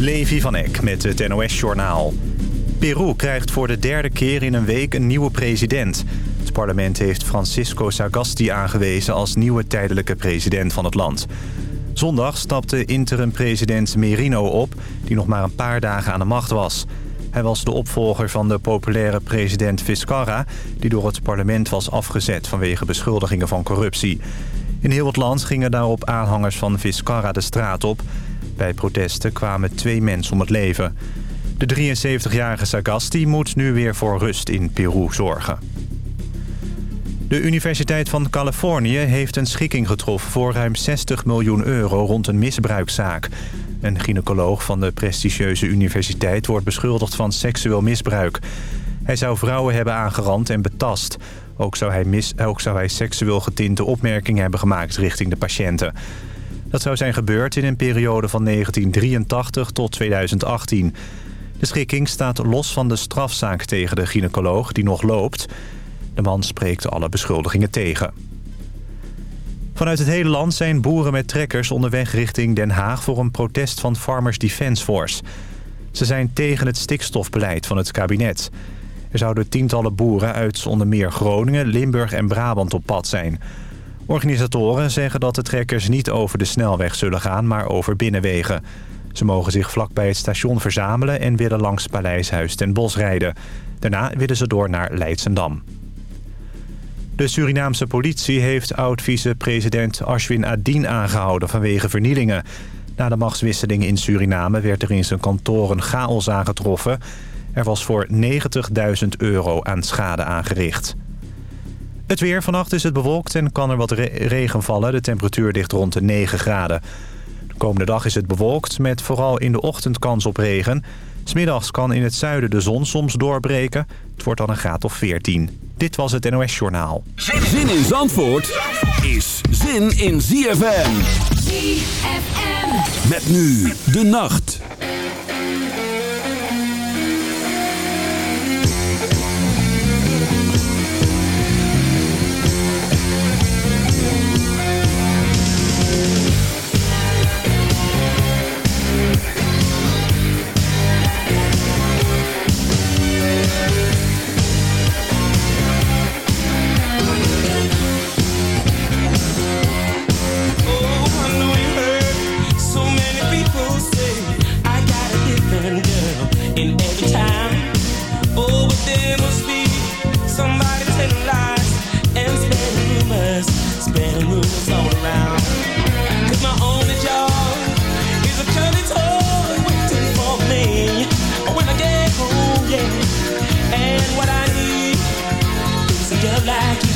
Levi van Eck met het NOS-journaal. Peru krijgt voor de derde keer in een week een nieuwe president. Het parlement heeft Francisco Sagasti aangewezen als nieuwe tijdelijke president van het land. Zondag stapte interim-president Merino op, die nog maar een paar dagen aan de macht was. Hij was de opvolger van de populaire president Vizcarra... die door het parlement was afgezet vanwege beschuldigingen van corruptie. In heel het land gingen daarop aanhangers van Vizcarra de straat op. Bij protesten kwamen twee mensen om het leven. De 73-jarige Sagasti moet nu weer voor rust in Peru zorgen. De Universiteit van Californië heeft een schikking getroffen voor ruim 60 miljoen euro rond een misbruikzaak. Een gynaecoloog van de prestigieuze universiteit wordt beschuldigd van seksueel misbruik. Hij zou vrouwen hebben aangerand en betast. Ook zou hij, mis, ook zou hij seksueel getinte opmerkingen hebben gemaakt richting de patiënten. Dat zou zijn gebeurd in een periode van 1983 tot 2018. De schikking staat los van de strafzaak tegen de gynaecoloog die nog loopt. De man spreekt alle beschuldigingen tegen. Vanuit het hele land zijn boeren met trekkers onderweg richting Den Haag... voor een protest van Farmers Defence Force. Ze zijn tegen het stikstofbeleid van het kabinet. Er zouden tientallen boeren uit onder meer Groningen, Limburg en Brabant op pad zijn. Organisatoren zeggen dat de trekkers niet over de snelweg zullen gaan, maar over binnenwegen. Ze mogen zich vlakbij het station verzamelen en willen langs Paleishuis ten Bos rijden. Daarna willen ze door naar Leidsendam. De Surinaamse politie heeft oud-vice-president Ashwin Adin aangehouden vanwege vernielingen. Na de machtswisseling in Suriname werd er in zijn kantoor een chaos aangetroffen. Er was voor 90.000 euro aan schade aangericht. Het weer. Vannacht is het bewolkt en kan er wat regen vallen. De temperatuur ligt rond de 9 graden. De komende dag is het bewolkt met vooral in de ochtend kans op regen. Smiddags kan in het zuiden de zon soms doorbreken. Het wordt dan een graad of 14. Dit was het NOS Journaal. Zin in Zandvoort is zin in ZFM. ZFM. Met nu de nacht. like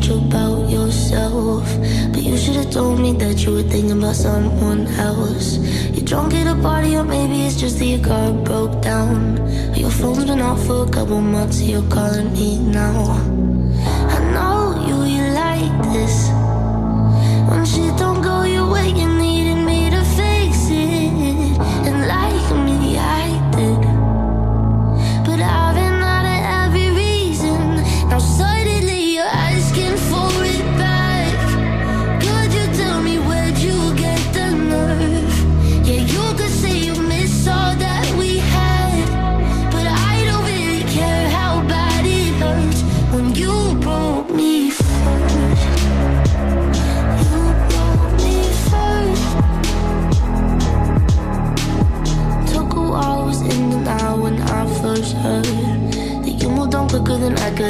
much about yourself. But you should have told me that you were thinking about someone else. You're drunk at a party, or maybe it's just that your car broke down. Your phone's been off for a couple months, so you're calling me now.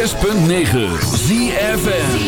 106.9 ZFN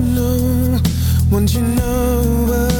you know, won't you know?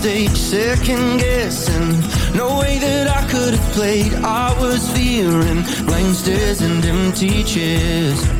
stage second guessing. No way that I could have played. I was fearing blank stairs and empty chairs.